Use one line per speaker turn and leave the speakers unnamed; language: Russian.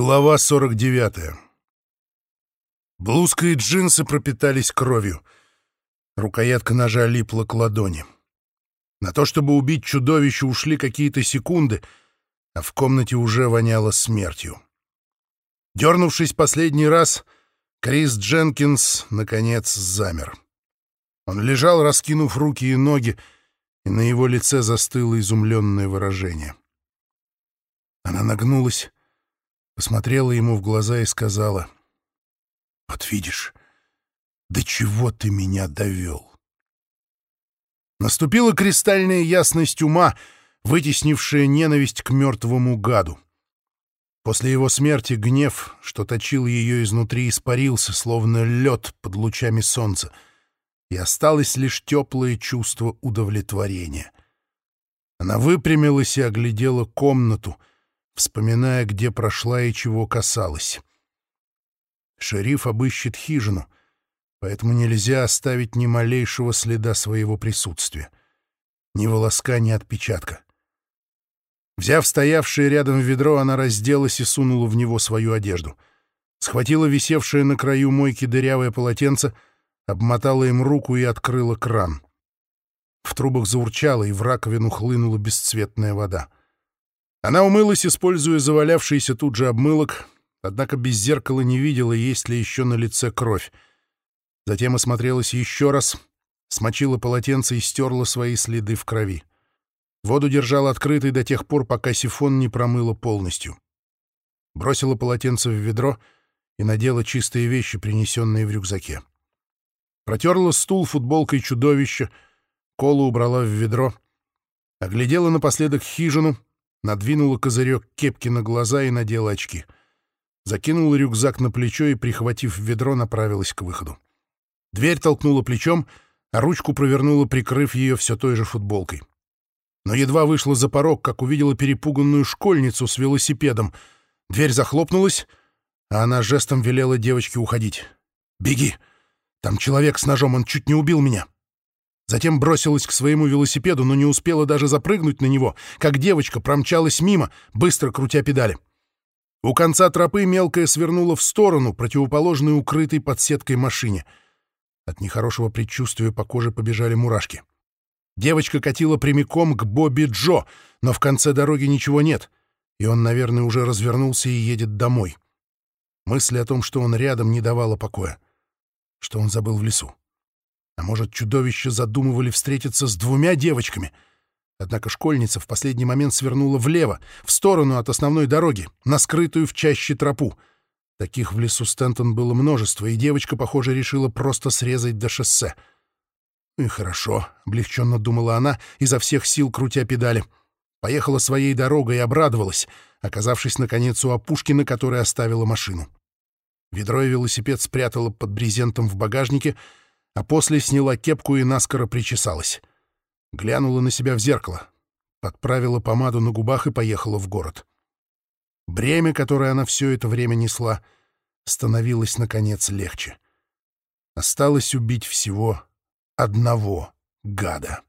Глава 49. Блузка и джинсы пропитались кровью. Рукоятка ножа липла к ладони. На то, чтобы убить чудовище, ушли какие-то секунды, а в комнате уже воняло смертью. Дернувшись последний раз, Крис Дженкинс, наконец, замер. Он лежал, раскинув руки и ноги, и на его лице застыло изумленное выражение. Она нагнулась посмотрела ему в глаза и сказала, «Вот видишь, до чего ты меня довел?» Наступила кристальная ясность ума, вытеснившая ненависть к мертвому гаду. После его смерти гнев, что точил ее изнутри, испарился, словно лед под лучами солнца, и осталось лишь теплое чувство удовлетворения. Она выпрямилась и оглядела комнату — вспоминая, где прошла и чего касалась. Шериф обыщет хижину, поэтому нельзя оставить ни малейшего следа своего присутствия. Ни волоска, ни отпечатка. Взяв стоявшее рядом ведро, она разделась и сунула в него свою одежду. Схватила висевшее на краю мойки дырявое полотенце, обмотала им руку и открыла кран. В трубах заурчало, и в раковину хлынула бесцветная вода. Она умылась, используя завалявшийся тут же обмылок, однако без зеркала не видела, есть ли еще на лице кровь. Затем осмотрелась еще раз, смочила полотенце и стерла свои следы в крови. Воду держала открытой до тех пор, пока сифон не промыла полностью. Бросила полотенце в ведро и надела чистые вещи, принесенные в рюкзаке. Протерла стул футболкой чудовища, колу убрала в ведро, оглядела напоследок хижину — надвинула козырек кепки на глаза и надела очки. Закинула рюкзак на плечо и, прихватив ведро, направилась к выходу. Дверь толкнула плечом, а ручку провернула, прикрыв ее все той же футболкой. Но едва вышла за порог, как увидела перепуганную школьницу с велосипедом. Дверь захлопнулась, а она жестом велела девочке уходить. «Беги! Там человек с ножом, он чуть не убил меня!» Затем бросилась к своему велосипеду, но не успела даже запрыгнуть на него, как девочка промчалась мимо, быстро крутя педали. У конца тропы мелкая свернула в сторону, противоположной укрытой под сеткой машине. От нехорошего предчувствия по коже побежали мурашки. Девочка катила прямиком к Бобби Джо, но в конце дороги ничего нет, и он, наверное, уже развернулся и едет домой. Мысль о том, что он рядом, не давала покоя. Что он забыл в лесу. А может, чудовища задумывали встретиться с двумя девочками? Однако школьница в последний момент свернула влево, в сторону от основной дороги, на скрытую в чаще тропу. Таких в лесу Стентон было множество, и девочка, похоже, решила просто срезать до шоссе. «Ну «И хорошо», — облегченно думала она, изо всех сил крутя педали. Поехала своей дорогой и обрадовалась, оказавшись, наконец, у опушки, на которой оставила машину. Ведро и велосипед спрятала под брезентом в багажнике — а после сняла кепку и наскоро причесалась. Глянула на себя в зеркало, подправила помаду на губах и поехала в город. Бремя, которое она все это время несла, становилось, наконец, легче. Осталось убить всего одного гада.